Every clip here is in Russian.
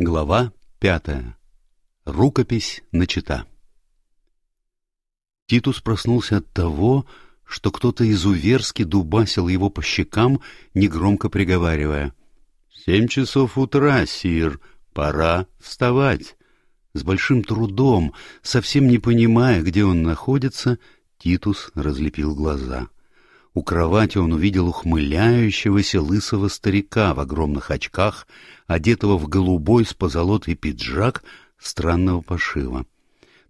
Глава пятая. Рукопись начата. Титус проснулся от того, что кто-то изуверски дубасил его по щекам, негромко приговаривая. «Семь часов утра, сир, пора вставать». С большим трудом, совсем не понимая, где он находится, Титус разлепил глаза. У кровати он увидел ухмыляющегося лысого старика в огромных очках, одетого в голубой с позолотой пиджак странного пошива.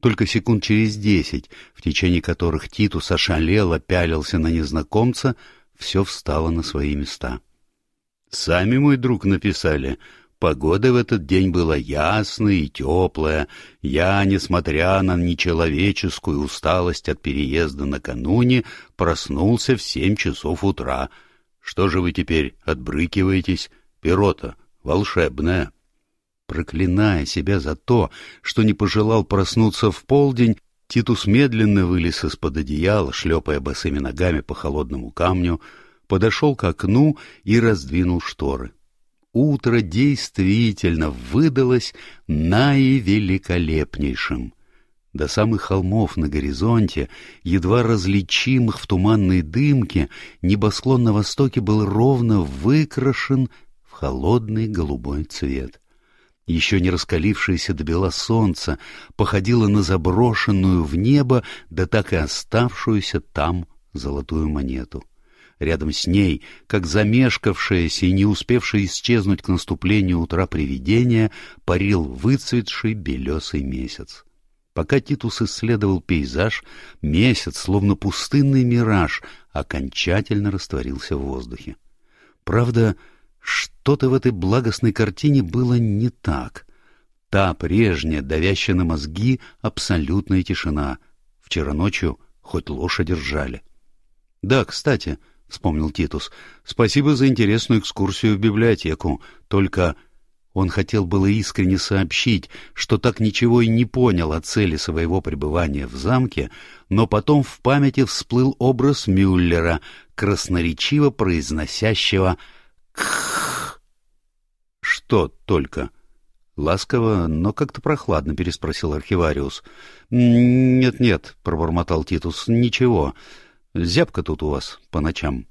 Только секунд через десять, в течение которых Титус ошалело пялился на незнакомца, все встало на свои места. — Сами, мой друг, написали, Погода в этот день была ясная и теплая. Я, несмотря на нечеловеческую усталость от переезда накануне, проснулся в семь часов утра. Что же вы теперь отбрыкиваетесь? Перо-то. Проклиная себя за то, что не пожелал проснуться в полдень, Титус медленно вылез из-под одеяла, шлепая босыми ногами по холодному камню, подошел к окну и раздвинул шторы утро действительно выдалось наивеликолепнейшим. До самых холмов на горизонте, едва различимых в туманной дымке, небосклон на востоке был ровно выкрашен в холодный голубой цвет. Еще не раскалившееся до бела солнце походило на заброшенную в небо, да так и оставшуюся там золотую монету. Рядом с ней, как замешкавшаяся и не успевшая исчезнуть к наступлению утра привидения, парил выцветший белесый месяц. Пока Титус исследовал пейзаж, месяц, словно пустынный мираж, окончательно растворился в воздухе. Правда, что-то в этой благостной картине было не так. Та прежняя, давящая на мозги, абсолютная тишина. Вчера ночью хоть лошади ржали. Да, кстати, — вспомнил Титус. — Спасибо за интересную экскурсию в библиотеку. Только он хотел было искренне сообщить, что так ничего и не понял о цели своего пребывания в замке, но потом в памяти всплыл образ Мюллера, красноречиво произносящего «кх». «Что только?» Ласково, но как-то прохладно переспросил архивариус. «Нет-нет», — пробормотал Титус, — «ничего». Зябко тут у вас по ночам.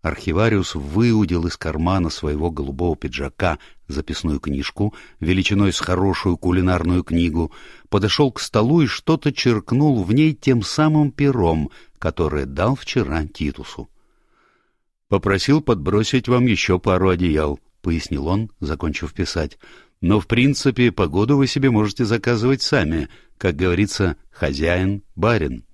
Архивариус выудил из кармана своего голубого пиджака записную книжку, величиной с хорошую кулинарную книгу, подошел к столу и что-то черкнул в ней тем самым пером, которое дал вчера Титусу. «Попросил подбросить вам еще пару одеял», — пояснил он, закончив писать. «Но, в принципе, погоду вы себе можете заказывать сами, как говорится, хозяин-барин».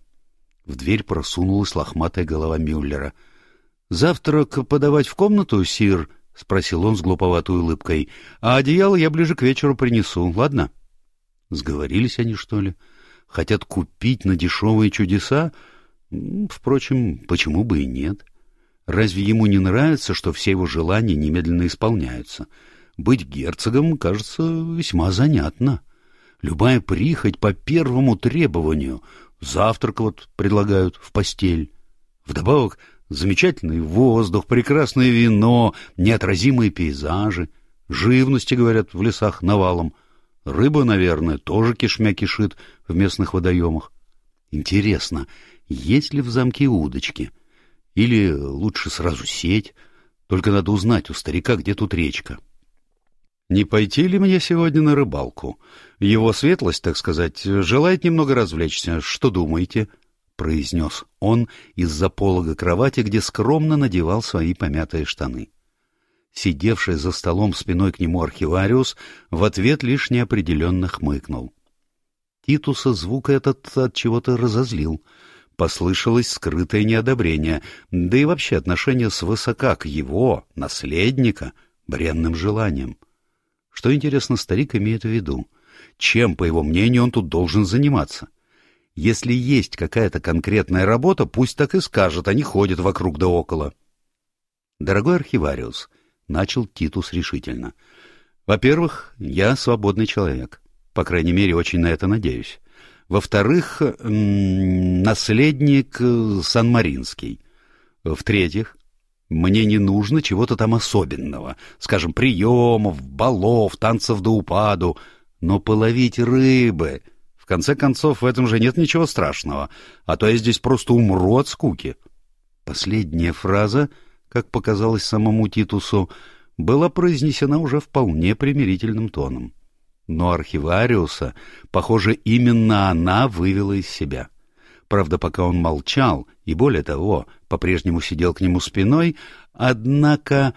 В дверь просунулась лохматая голова Мюллера. — Завтрак подавать в комнату, сир? — спросил он с глуповатой улыбкой. — А одеяло я ближе к вечеру принесу, ладно? Сговорились они, что ли? Хотят купить на дешевые чудеса? Впрочем, почему бы и нет? Разве ему не нравится, что все его желания немедленно исполняются? Быть герцогом, кажется, весьма занятно. Любая прихоть по первому требованию — Завтрак вот предлагают в постель. Вдобавок замечательный воздух, прекрасное вино, неотразимые пейзажи. Живности, говорят, в лесах навалом. Рыба, наверное, тоже кишмя кишит в местных водоемах. Интересно, есть ли в замке удочки? Или лучше сразу сеть? Только надо узнать у старика, где тут речка. Не пойти ли мне сегодня на рыбалку? Его светлость, так сказать, желает немного развлечься. Что думаете? — произнес он из-за полога кровати, где скромно надевал свои помятые штаны. Сидевший за столом спиной к нему архивариус в ответ лишь неопределенно хмыкнул. Титуса звук этот от чего-то разозлил. Послышалось скрытое неодобрение, да и вообще отношение свысока к его, наследника, бренным желанием. Что, интересно, старик имеет в виду? Чем, по его мнению, он тут должен заниматься? Если есть какая-то конкретная работа, пусть так и скажет, а не ходит вокруг да около. Дорогой архивариус, — начал Титус решительно, — во-первых, я свободный человек. По крайней мере, очень на это надеюсь. Во-вторых, наследник Сан-Маринский. В-третьих, Мне не нужно чего-то там особенного, скажем, приемов, балов, танцев до упаду, но половить рыбы... В конце концов, в этом же нет ничего страшного, а то я здесь просто умру от скуки. Последняя фраза, как показалось самому Титусу, была произнесена уже вполне примирительным тоном. Но архивариуса, похоже, именно она вывела из себя. Правда, пока он молчал, и более того, по-прежнему сидел к нему спиной, однако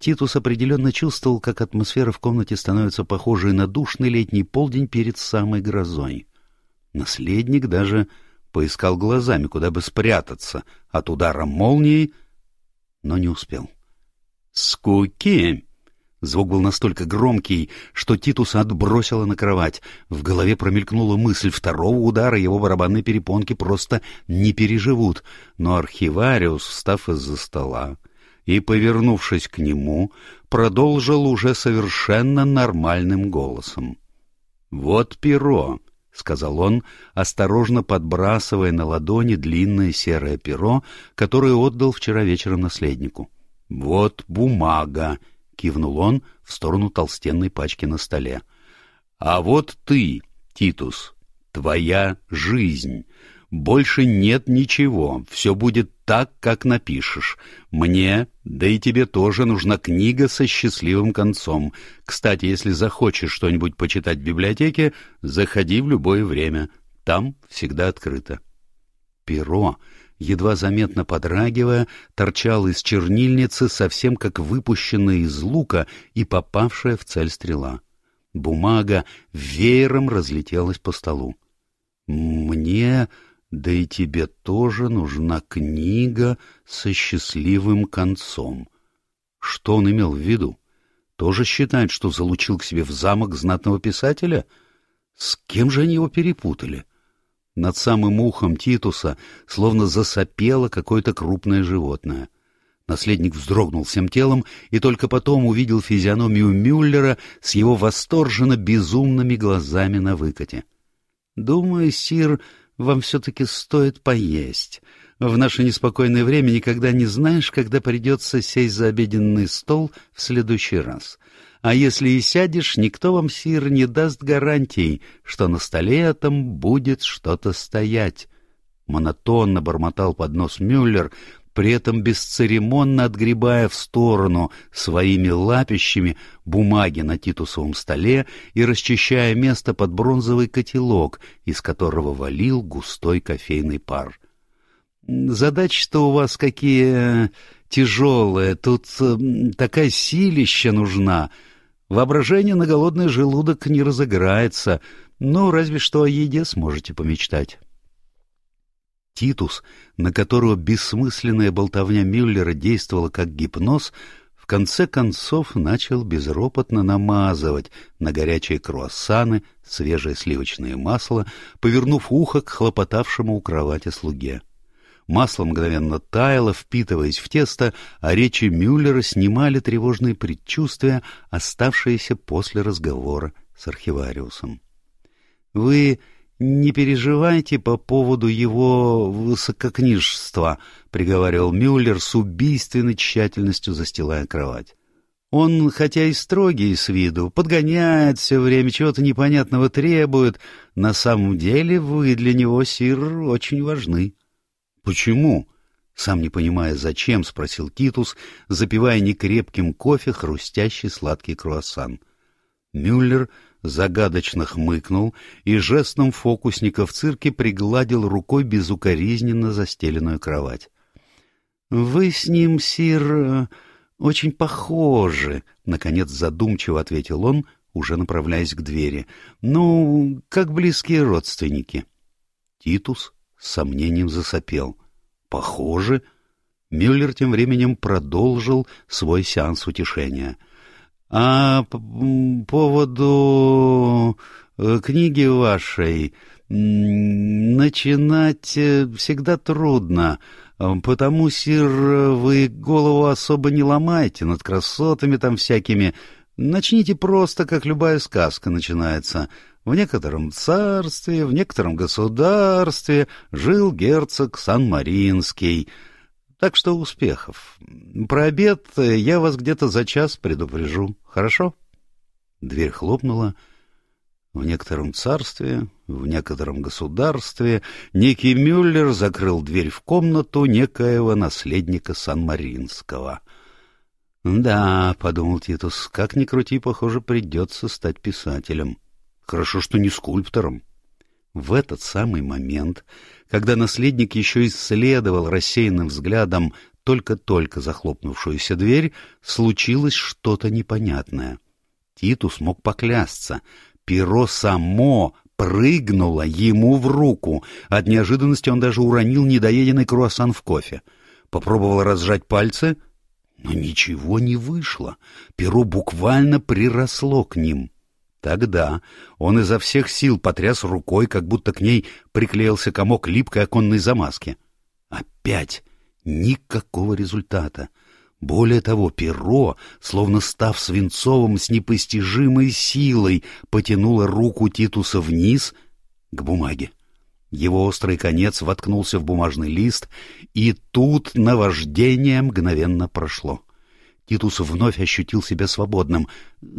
Титус определенно чувствовал, как атмосфера в комнате становится похожей на душный летний полдень перед самой грозой. Наследник даже поискал глазами, куда бы спрятаться от удара молнии, но не успел. «Скуки!» Звук был настолько громкий, что Титуса отбросило на кровать. В голове промелькнула мысль, второго удара его барабанные перепонки просто не переживут. Но архивариус, встав из-за стола и, повернувшись к нему, продолжил уже совершенно нормальным голосом. «Вот перо», — сказал он, осторожно подбрасывая на ладони длинное серое перо, которое отдал вчера вечером наследнику. «Вот бумага», — кивнул он в сторону толстенной пачки на столе. «А вот ты, Титус, твоя жизнь. Больше нет ничего, все будет так, как напишешь. Мне, да и тебе тоже нужна книга со счастливым концом. Кстати, если захочешь что-нибудь почитать в библиотеке, заходи в любое время. Там всегда открыто». Перо едва заметно подрагивая, торчал из чернильницы, совсем как выпущенная из лука и попавшая в цель стрела. Бумага веером разлетелась по столу. «Мне, да и тебе тоже нужна книга со счастливым концом». Что он имел в виду? Тоже считает, что залучил к себе в замок знатного писателя? С кем же они его перепутали? Над самым ухом Титуса словно засопело какое-то крупное животное. Наследник вздрогнул всем телом и только потом увидел физиономию Мюллера с его восторженно безумными глазами на выкате. «Думаю, сир, вам все-таки стоит поесть. В наше неспокойное время никогда не знаешь, когда придется сесть за обеденный стол в следующий раз. А если и сядешь, никто вам, сир, не даст гарантий, что на столе этом будет что-то стоять. Монотонно бормотал под нос Мюллер, при этом бесцеремонно отгребая в сторону своими лапищами бумаги на титусовом столе и расчищая место под бронзовый котелок, из которого валил густой кофейный пар. «Задачи-то у вас какие тяжелые, тут такая силища нужна!» Воображение на голодный желудок не разыграется, ну, разве что о еде сможете помечтать. Титус, на которого бессмысленная болтовня Мюллера действовала как гипноз, в конце концов начал безропотно намазывать на горячие круассаны свежее сливочное масло, повернув ухо к хлопотавшему у кровати слуге. Масло мгновенно таяло, впитываясь в тесто, а речи Мюллера снимали тревожные предчувствия, оставшиеся после разговора с архивариусом. — Вы не переживайте по поводу его высококнижества, — приговаривал Мюллер с убийственной тщательностью, застилая кровать. Он, хотя и строгий с виду, подгоняет все время, чего-то непонятного требует. На самом деле вы для него, сир, очень важны. «Почему?» Сам не понимая, зачем, спросил Титус, запивая некрепким кофе хрустящий сладкий круассан. Мюллер загадочно хмыкнул и жестом фокусника в цирке пригладил рукой безукоризненно застеленную кровать. — Вы с ним, сир, очень похожи, — наконец задумчиво ответил он, уже направляясь к двери. — Ну, как близкие родственники. Титус с сомнением засопел. «Похоже». Мюллер тем временем продолжил свой сеанс утешения. «А по поводу э, книги вашей начинать э, всегда трудно, потому, сир, вы голову особо не ломайте над красотами там всякими. Начните просто, как любая сказка начинается. В некотором царстве, в некотором государстве жил герцог Сан-Маринский. Так что успехов. Про обед я вас где-то за час предупрежу. Хорошо? Дверь хлопнула. В некотором царстве, в некотором государстве некий Мюллер закрыл дверь в комнату некоего наследника Сан-Маринского. «Да», — подумал Титус, — «как ни крути, похоже, придется стать писателем. Хорошо, что не скульптором». В этот самый момент, когда наследник еще исследовал рассеянным взглядом только-только захлопнувшуюся дверь, случилось что-то непонятное. Титус мог поклясться. Перо само прыгнуло ему в руку. От неожиданности он даже уронил недоеденный круассан в кофе. Попробовал разжать пальцы — но ничего не вышло. Перо буквально приросло к ним. Тогда он изо всех сил потряс рукой, как будто к ней приклеился комок липкой оконной замазки. Опять никакого результата. Более того, перо, словно став свинцовым с непостижимой силой, потянуло руку Титуса вниз к бумаге. Его острый конец воткнулся в бумажный лист, и тут наваждение мгновенно прошло. Титус вновь ощутил себя свободным,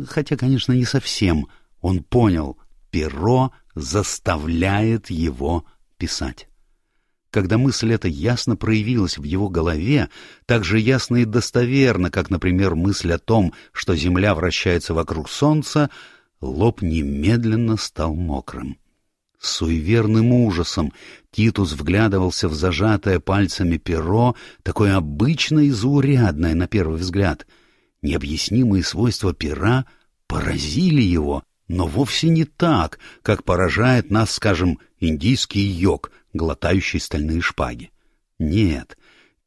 хотя, конечно, не совсем. Он понял, перо заставляет его писать. Когда мысль эта ясно проявилась в его голове, так же ясно и достоверно, как, например, мысль о том, что Земля вращается вокруг Солнца, лоб немедленно стал мокрым. С суеверным ужасом Титус вглядывался в зажатое пальцами перо, такое обычное и заурядное на первый взгляд. Необъяснимые свойства пера поразили его, но вовсе не так, как поражает нас, скажем, индийский йог, глотающий стальные шпаги. Нет,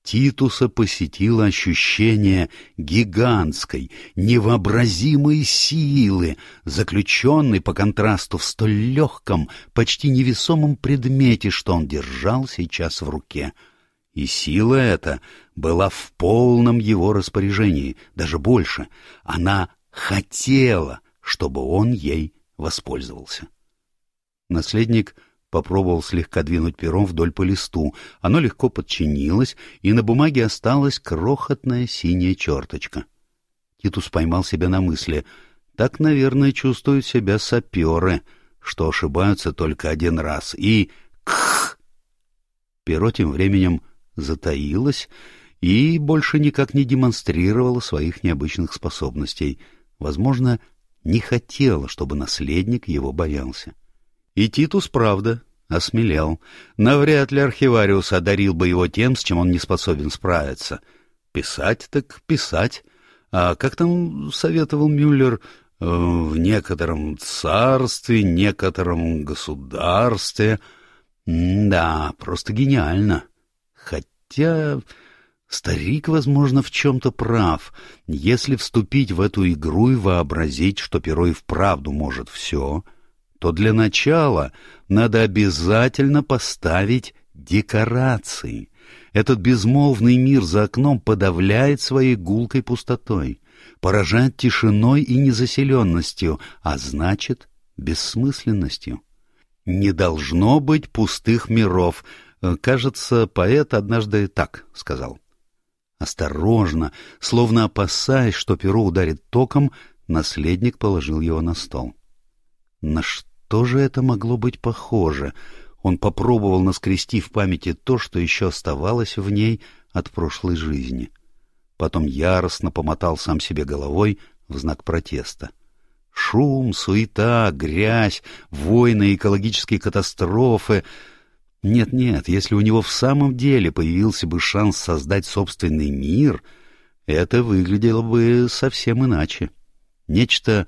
Титуса посетило ощущение гигантской, невообразимой силы, заключенной по контрасту в столь легком, почти невесомом предмете, что он держал сейчас в руке. И сила эта была в полном его распоряжении, даже больше. Она хотела, чтобы он ей воспользовался. Наследник — попробовал слегка двинуть пером вдоль по листу. Оно легко подчинилось, и на бумаге осталась крохотная синяя черточка. Титус поймал себя на мысли. Так, наверное, чувствуют себя саперы, что ошибаются только один раз. И... Кх! Перо тем временем затаилось и больше никак не демонстрировало своих необычных способностей. Возможно, не хотело, чтобы наследник его боялся. И Титус, правда, осмелел. Навряд ли архивариус одарил бы его тем, с чем он не способен справиться. Писать так писать. А как там советовал Мюллер? Э, в некотором царстве, некотором государстве. да, просто гениально. Хотя... Старик, возможно, в чем-то прав. Если вступить в эту игру и вообразить, что перо и вправду может все, то для начала надо обязательно поставить декорации. Этот безмолвный мир за окном подавляет своей гулкой пустотой, поражает тишиной и незаселенностью, а значит, бессмысленностью. Не должно быть пустых миров. Кажется, поэт однажды так сказал. Осторожно, словно опасаясь, что перо ударит током, наследник положил его на стол. На что? Же это могло быть похоже? Он попробовал наскрести в памяти то, что еще оставалось в ней от прошлой жизни. Потом яростно помотал сам себе головой в знак протеста. Шум, суета, грязь, войны, экологические катастрофы. Нет-нет, если у него в самом деле появился бы шанс создать собственный мир, это выглядело бы совсем иначе. Нечто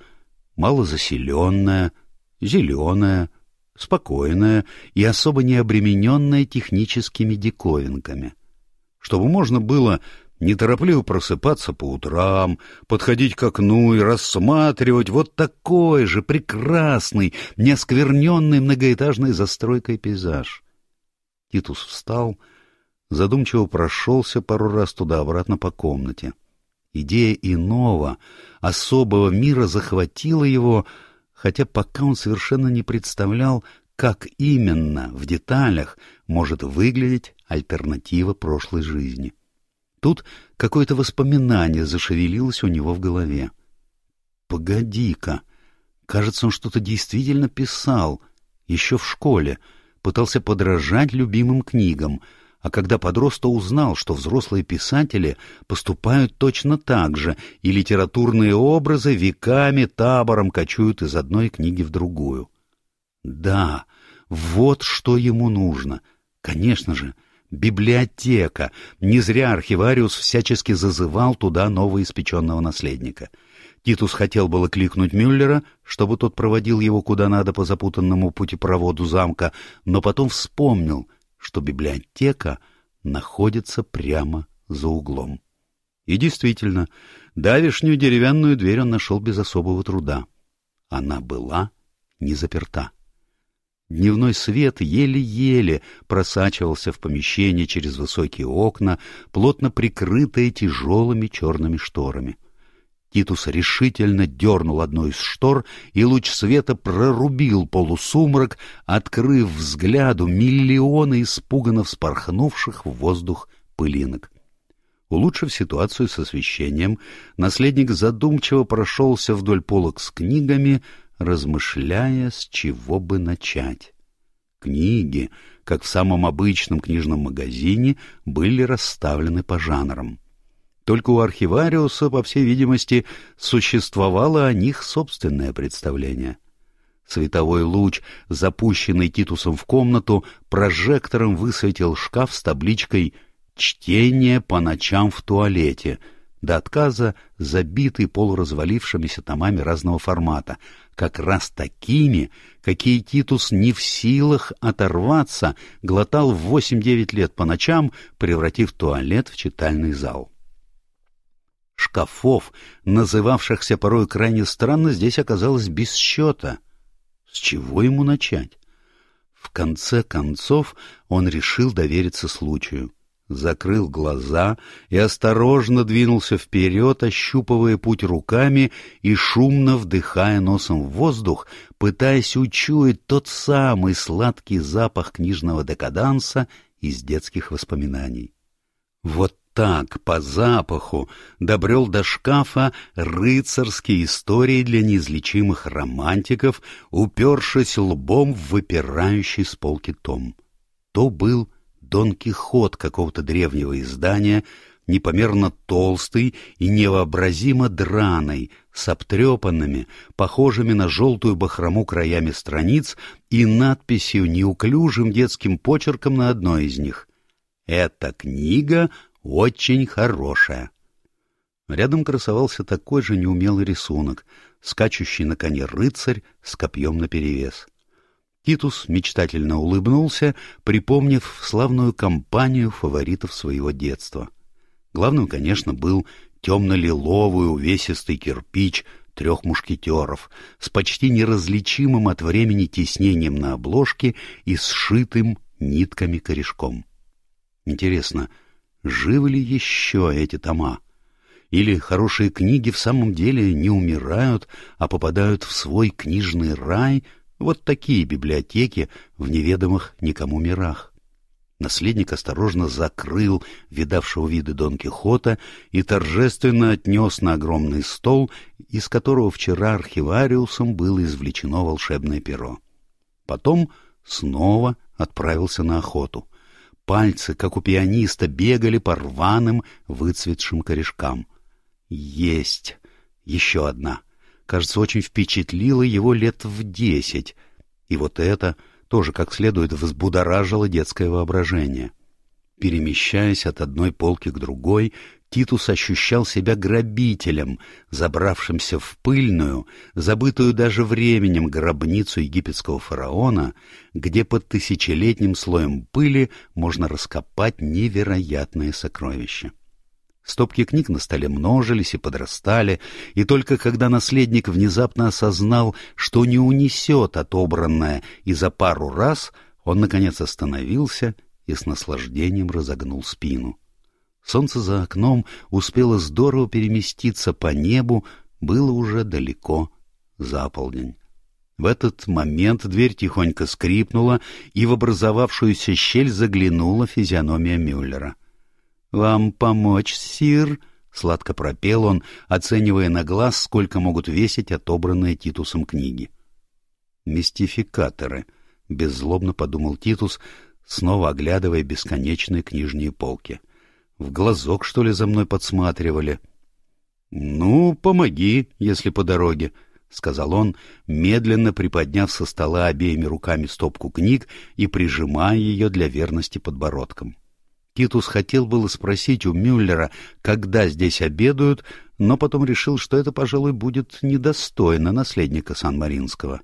малозаселенное, зеленая, спокойная и особо не обремененная техническими диковинками. Чтобы можно было неторопливо просыпаться по утрам, подходить к окну и рассматривать вот такой же прекрасный, неоскверненный многоэтажной застройкой пейзаж. Титус встал, задумчиво прошелся пару раз туда-обратно по комнате. Идея иного, особого мира захватила его, хотя пока он совершенно не представлял, как именно в деталях может выглядеть альтернатива прошлой жизни. Тут какое-то воспоминание зашевелилось у него в голове. «Погоди-ка! Кажется, он что-то действительно писал, еще в школе, пытался подражать любимым книгам, а когда подрос, то узнал, что взрослые писатели поступают точно так же, и литературные образы веками табором кочуют из одной книги в другую. Да, вот что ему нужно. Конечно же, библиотека. Не зря архивариус всячески зазывал туда новоиспеченного наследника. Титус хотел было кликнуть Мюллера, чтобы тот проводил его куда надо по запутанному путепроводу замка, но потом вспомнил, что библиотека находится прямо за углом. И действительно, давишнюю деревянную дверь он нашел без особого труда. Она была не заперта. Дневной свет еле-еле просачивался в помещение через высокие окна, плотно прикрытые тяжелыми черными шторами. Титус решительно дернул одну из штор, и луч света прорубил полусумрак, открыв взгляду миллионы испуганно вспорхнувших в воздух пылинок. Улучшив ситуацию с освещением, наследник задумчиво прошелся вдоль полок с книгами, размышляя, с чего бы начать. Книги, как в самом обычном книжном магазине, были расставлены по жанрам. Только у архивариуса, по всей видимости, существовало о них собственное представление. Световой луч, запущенный Титусом в комнату, прожектором высветил шкаф с табличкой «Чтение по ночам в туалете», до отказа забитый полуразвалившимися томами разного формата, как раз такими, какие Титус не в силах оторваться, глотал в восемь-девять лет по ночам, превратив туалет в читальный зал. Шкафов, называвшихся порой крайне странно, здесь оказалось без счета. С чего ему начать? В конце концов он решил довериться случаю закрыл глаза и осторожно двинулся вперед, ощупывая путь руками и шумно вдыхая носом в воздух, пытаясь учуять тот самый сладкий запах книжного декаданса из детских воспоминаний. Вот так, по запаху, добрел до шкафа рыцарские истории для неизлечимых романтиков, упершись лбом в выпирающий с полки том. То был Дон Кихот какого-то древнего издания, непомерно толстый и невообразимо драный, с обтрепанными, похожими на желтую бахрому краями страниц и надписью неуклюжим детским почерком на одной из них. «Эта книга очень хорошая». Рядом красовался такой же неумелый рисунок, скачущий на коне рыцарь с копьем наперевес. Титус мечтательно улыбнулся, припомнив славную компанию фаворитов своего детства. Главным, конечно, был темно-лиловый увесистый кирпич трех мушкетеров с почти неразличимым от времени тиснением на обложке и сшитым нитками корешком. Интересно, живы ли еще эти тома? Или хорошие книги в самом деле не умирают, а попадают в свой книжный рай — вот такие библиотеки в неведомых никому мирах. Наследник осторожно закрыл видавшего виды Дон Кихота и торжественно отнес на огромный стол, из которого вчера архивариусом было извлечено волшебное перо. Потом снова отправился на охоту. Пальцы, как у пианиста, бегали по рваным, выцветшим корешкам. Есть! Еще одна! кажется, очень впечатлило его лет в десять, и вот это тоже как следует взбудоражило детское воображение. Перемещаясь от одной полки к другой, Титус ощущал себя грабителем, забравшимся в пыльную, забытую даже временем гробницу египетского фараона, где под тысячелетним слоем пыли можно раскопать невероятные сокровища. Стопки книг на столе множились и подрастали, и только когда наследник внезапно осознал, что не унесет отобранное, и за пару раз он, наконец, остановился и с наслаждением разогнул спину. Солнце за окном успело здорово переместиться по небу, было уже далеко за полдень. В этот момент дверь тихонько скрипнула, и в образовавшуюся щель заглянула физиономия Мюллера — «Вам помочь, сир?» — сладко пропел он, оценивая на глаз, сколько могут весить отобранные Титусом книги. «Мистификаторы», — беззлобно подумал Титус, снова оглядывая бесконечные книжные полки. «В глазок, что ли, за мной подсматривали?» «Ну, помоги, если по дороге», — сказал он, медленно приподняв со стола обеими руками стопку книг и прижимая ее для верности подбородком. Титус хотел было спросить у Мюллера, когда здесь обедают, но потом решил, что это, пожалуй, будет недостойно наследника Сан-Маринского.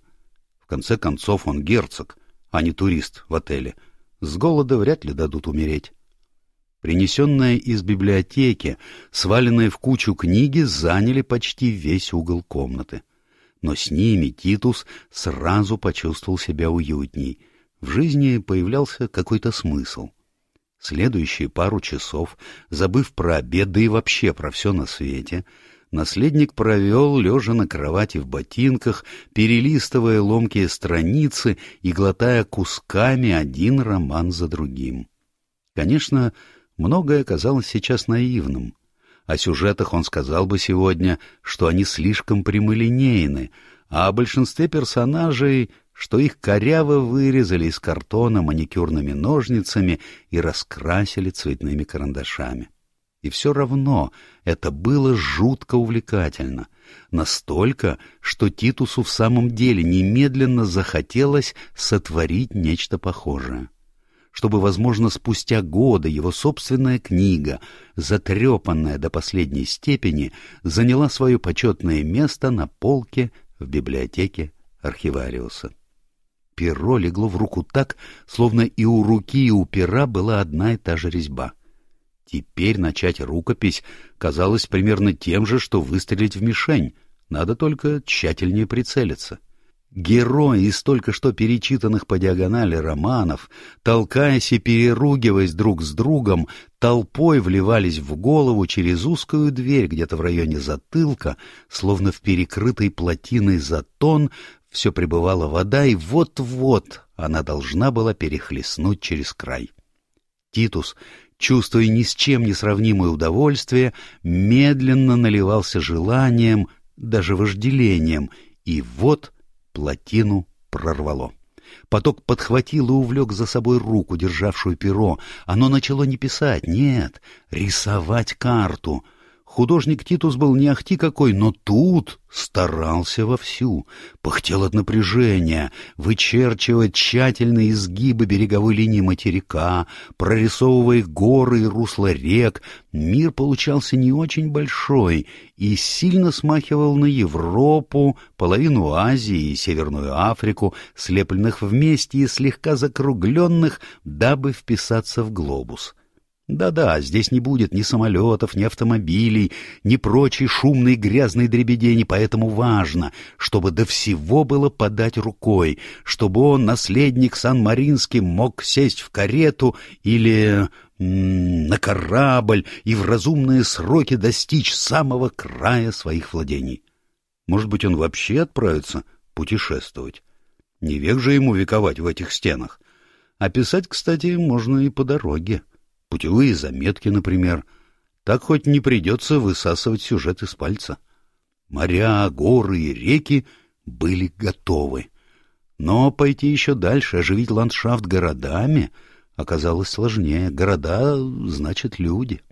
В конце концов, он герцог, а не турист в отеле. С голода вряд ли дадут умереть. Принесенные из библиотеки, сваленные в кучу книги, заняли почти весь угол комнаты но с ними Титус сразу почувствовал себя уютней. В жизни появлялся какой-то смысл. Следующие пару часов, забыв про обед, да и вообще про все на свете, наследник провел, лежа на кровати в ботинках, перелистывая ломкие страницы и глотая кусками один роман за другим. Конечно, многое казалось сейчас наивным — о сюжетах он сказал бы сегодня, что они слишком прямолинейны, а о большинстве персонажей, что их коряво вырезали из картона маникюрными ножницами и раскрасили цветными карандашами. И все равно это было жутко увлекательно. Настолько, что Титусу в самом деле немедленно захотелось сотворить нечто похожее чтобы, возможно, спустя годы его собственная книга, затрепанная до последней степени, заняла свое почетное место на полке в библиотеке архивариуса. Перо легло в руку так, словно и у руки, и у пера была одна и та же резьба. Теперь начать рукопись казалось примерно тем же, что выстрелить в мишень, надо только тщательнее прицелиться. — Герои из только что перечитанных по диагонали романов, толкаясь и переругиваясь друг с другом, толпой вливались в голову через узкую дверь где-то в районе затылка, словно в перекрытой плотиной затон все пребывала вода, и вот-вот она должна была перехлестнуть через край. Титус, чувствуя ни с чем не сравнимое удовольствие, медленно наливался желанием, даже вожделением, и вот — Плотину прорвало. Поток подхватил и увлек за собой руку, державшую перо. Оно начало не писать, нет, рисовать карту — Художник Титус был не ахти какой, но тут старался вовсю, пыхтел от напряжения, вычерчивая тщательные изгибы береговой линии материка, прорисовывая горы и русла рек. Мир получался не очень большой и сильно смахивал на Европу, половину Азии и Северную Африку, слепленных вместе и слегка закругленных, дабы вписаться в глобус. Да-да, здесь не будет ни самолетов, ни автомобилей, ни прочей шумной грязной дребедени, поэтому важно, чтобы до всего было подать рукой, чтобы он, наследник Сан-Маринский, мог сесть в карету или на корабль и в разумные сроки достичь самого края своих владений. Может быть, он вообще отправится путешествовать? Не век же ему вековать в этих стенах. А писать, кстати, можно и по дороге путевые заметки, например. Так хоть не придется высасывать сюжет из пальца. Моря, горы и реки были готовы. Но пойти еще дальше, оживить ландшафт городами, оказалось сложнее. Города — значит люди.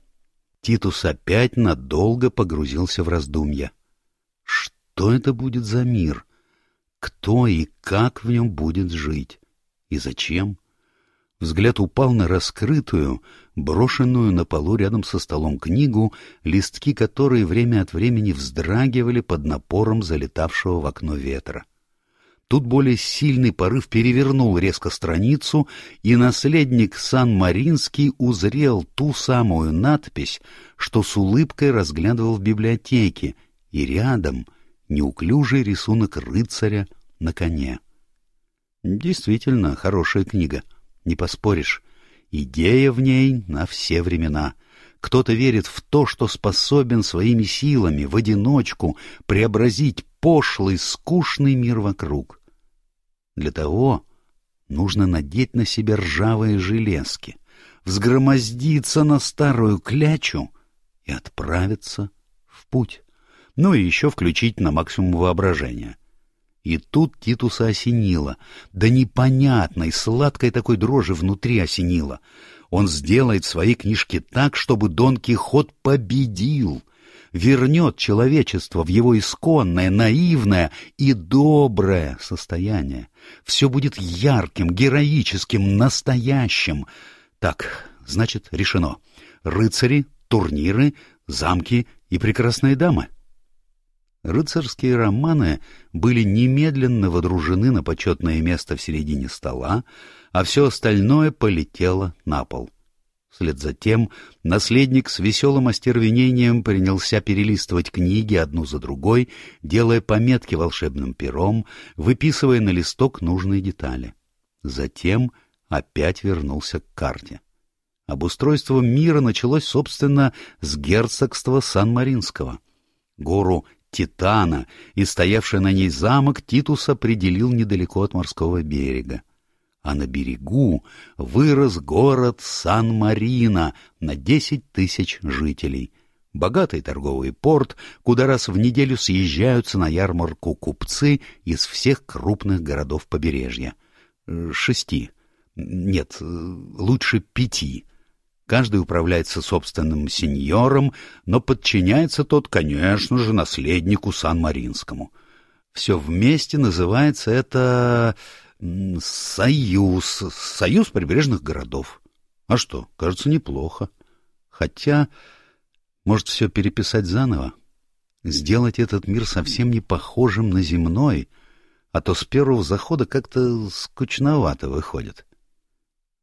Титус опять надолго погрузился в раздумья. Что это будет за мир? Кто и как в нем будет жить? И зачем? Взгляд упал на раскрытую, брошенную на полу рядом со столом книгу, листки которой время от времени вздрагивали под напором залетавшего в окно ветра. Тут более сильный порыв перевернул резко страницу, и наследник Сан-Маринский узрел ту самую надпись, что с улыбкой разглядывал в библиотеке, и рядом неуклюжий рисунок рыцаря на коне. Действительно, хорошая книга — не поспоришь. Идея в ней на все времена. Кто-то верит в то, что способен своими силами в одиночку преобразить пошлый, скучный мир вокруг. Для того нужно надеть на себя ржавые железки, взгромоздиться на старую клячу и отправиться в путь. Ну и еще включить на максимум воображения. И тут Титуса осенило, да непонятной, сладкой такой дрожи внутри осенило. Он сделает свои книжки так, чтобы Дон Кихот победил, вернет человечество в его исконное, наивное и доброе состояние. Все будет ярким, героическим, настоящим. Так, значит, решено. Рыцари, турниры, замки и прекрасные дамы. Рыцарские романы были немедленно водружены на почетное место в середине стола, а все остальное полетело на пол. Вслед за тем наследник с веселым остервенением принялся перелистывать книги одну за другой, делая пометки волшебным пером, выписывая на листок нужные детали. Затем опять вернулся к карте. Обустройство мира началось, собственно, с герцогства Сан-Маринского. Гору Титана и стоявший на ней замок Титус определил недалеко от морского берега а на берегу вырос город Сан-Марино на десять тысяч жителей. Богатый торговый порт, куда раз в неделю съезжаются на ярмарку купцы из всех крупных городов побережья. Шести. Нет, лучше пяти. Каждый управляется собственным сеньором, но подчиняется тот, конечно же, наследнику Сан-Маринскому. Все вместе называется это Союз. Союз прибрежных городов. А что, кажется, неплохо. Хотя, может, все переписать заново? Сделать этот мир совсем не похожим на земной, а то с первого захода как-то скучновато выходит.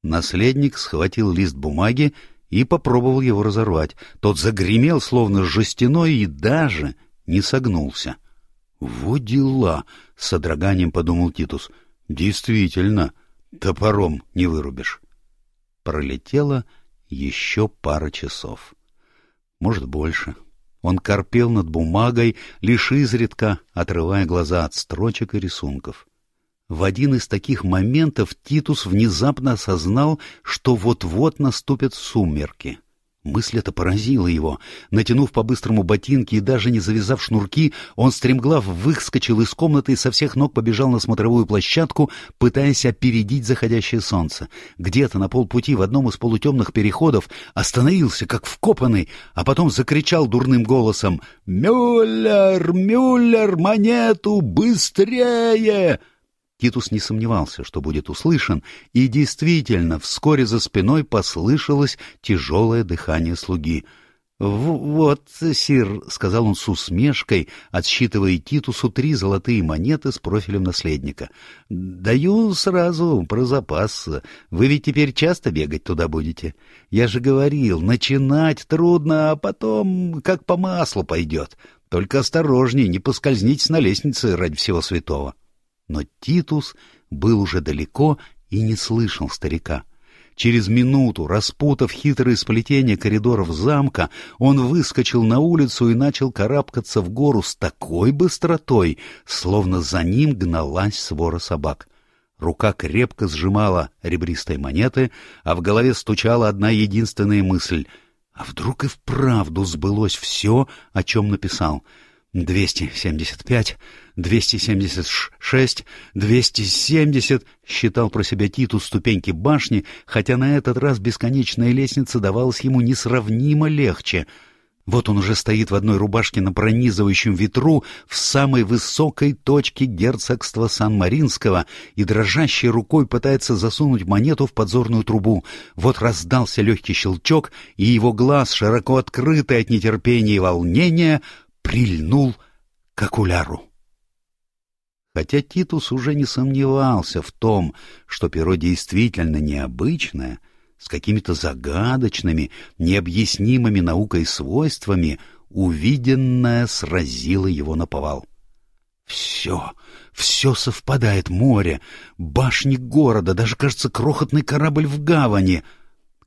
Наследник схватил лист бумаги и попробовал его разорвать. Тот загремел, словно жестяной, и даже не согнулся. — Вот дела! — с содроганием подумал Титус — Действительно, топором не вырубишь. Пролетело еще пара часов. Может, больше. Он корпел над бумагой, лишь изредка отрывая глаза от строчек и рисунков. В один из таких моментов Титус внезапно осознал, что вот-вот наступят сумерки. Мысль эта поразила его. Натянув по-быстрому ботинки и даже не завязав шнурки, он стремглав выскочил из комнаты и со всех ног побежал на смотровую площадку, пытаясь опередить заходящее солнце. Где-то на полпути в одном из полутемных переходов остановился, как вкопанный, а потом закричал дурным голосом «Мюллер! Мюллер! Монету! Быстрее!» Титус не сомневался, что будет услышан, и действительно вскоре за спиной послышалось тяжелое дыхание слуги. «Вот, сир», — сказал он с усмешкой, отсчитывая Титусу три золотые монеты с профилем наследника. «Даю сразу про запас. Вы ведь теперь часто бегать туда будете? Я же говорил, начинать трудно, а потом как по маслу пойдет. Только осторожней, не поскользнитесь на лестнице ради всего святого». Но Титус был уже далеко и не слышал старика. Через минуту, распутав хитрые сплетения коридоров замка, он выскочил на улицу и начал карабкаться в гору с такой быстротой, словно за ним гналась свора собак. Рука крепко сжимала ребристые монеты, а в голове стучала одна единственная мысль — а вдруг и вправду сбылось все, о чем написал — Двести семьдесят пять, двести семьдесят шесть, двести семьдесят. Считал про себя Титу ступеньки башни, хотя на этот раз бесконечная лестница давалась ему несравнимо легче. Вот он уже стоит в одной рубашке на пронизывающем ветру в самой высокой точке герцогства Сан-Маринского и дрожащей рукой пытается засунуть монету в подзорную трубу. Вот раздался легкий щелчок, и его глаз, широко открытый от нетерпения и волнения, прильнул к окуляру. Хотя Титус уже не сомневался в том, что перо действительно необычное, с какими-то загадочными, необъяснимыми наукой свойствами, увиденное сразило его на повал. Все, все совпадает, море, башни города, даже, кажется, крохотный корабль в гавани —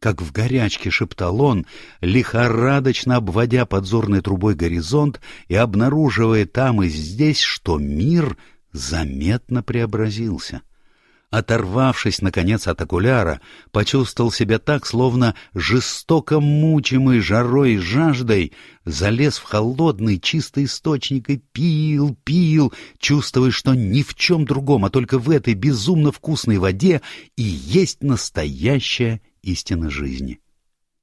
как в горячке шептал он, лихорадочно обводя подзорной трубой горизонт и обнаруживая там и здесь, что мир заметно преобразился. оторвавшись, наконец, от окуляра, почувствовал себя так, словно жестоко мучимый жарой и жаждой, залез в холодный чистый источник и пил, пил, чувствуя, что ни в чем другом, а только в этой безумно вкусной воде и есть настоящая истина жизни.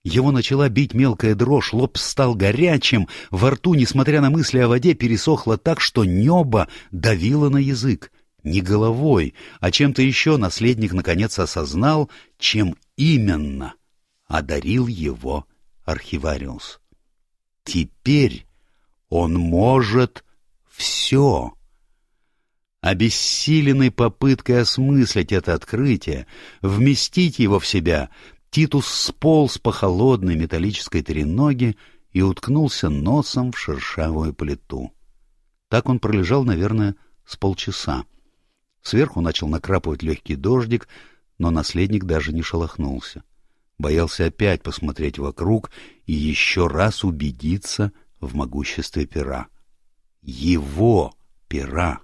Его начала бить мелкая дрожь, лоб стал горячим, во рту, несмотря на мысли о воде, пересохло так, что небо давило на язык не головой, а чем-то еще наследник наконец осознал, чем именно одарил его архивариус. Теперь он может все. Обессиленной попыткой осмыслить это открытие, вместить его в себя, Титус сполз по холодной металлической треноге и уткнулся носом в шершавую плиту. Так он пролежал, наверное, с полчаса. Сверху начал накрапывать легкий дождик, но наследник даже не шелохнулся. Боялся опять посмотреть вокруг и еще раз убедиться в могуществе пера. Его пера!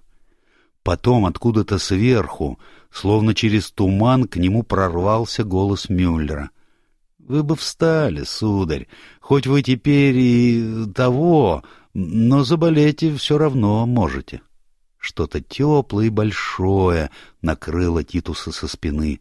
Потом откуда-то сверху, словно через туман, к нему прорвался голос Мюллера. — Вы бы встали, сударь, хоть вы теперь и того, но заболеть все равно можете. — что-то теплое и большое накрыло Титуса со спины.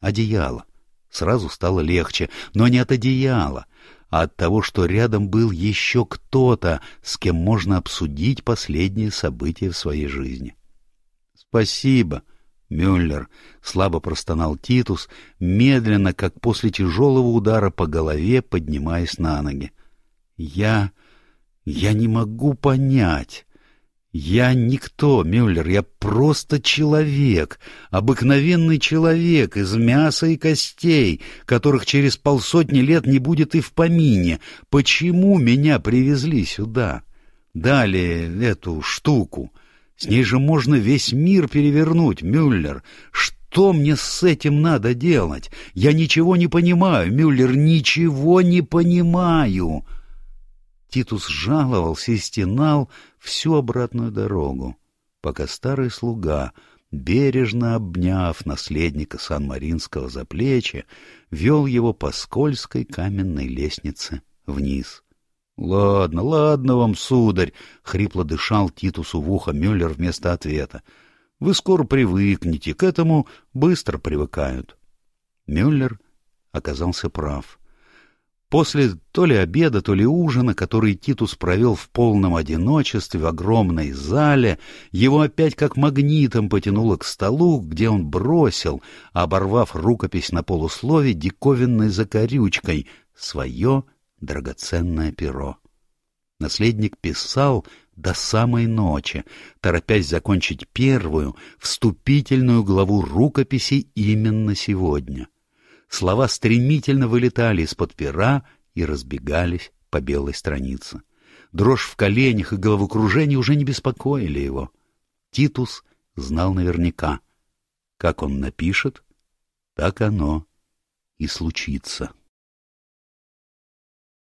Одеяло. Сразу стало легче, но не от одеяла, а от того, что рядом был еще кто-то, с кем можно обсудить последние события в своей жизни. «Спасибо», — Мюллер слабо простонал Титус, медленно, как после тяжелого удара по голове, поднимаясь на ноги. «Я... я не могу понять». Я никто, Мюллер, я просто человек, обыкновенный человек из мяса и костей, которых через полсотни лет не будет и в помине. Почему меня привезли сюда? Дали эту штуку. С ней же можно весь мир перевернуть, Мюллер. Что мне с этим надо делать? Я ничего не понимаю, Мюллер, ничего не понимаю. Титус жаловался и стенал всю обратную дорогу, пока старый слуга, бережно обняв наследника Сан-Маринского за плечи, вел его по скользкой каменной лестнице вниз. — Ладно, ладно вам, сударь! — хрипло дышал Титусу в ухо Мюллер вместо ответа. — Вы скоро привыкнете, к этому быстро привыкают. Мюллер оказался прав. После то ли обеда, то ли ужина, который Титус провел в полном одиночестве в огромной зале, его опять как магнитом потянуло к столу, где он бросил, оборвав рукопись на полуслове диковинной закорючкой, свое драгоценное перо. Наследник писал до самой ночи, торопясь закончить первую, вступительную главу рукописи именно сегодня — слова стремительно вылетали из-под пера и разбегались по белой странице. Дрожь в коленях и головокружение уже не беспокоили его. Титус знал наверняка. Как он напишет, так оно и случится.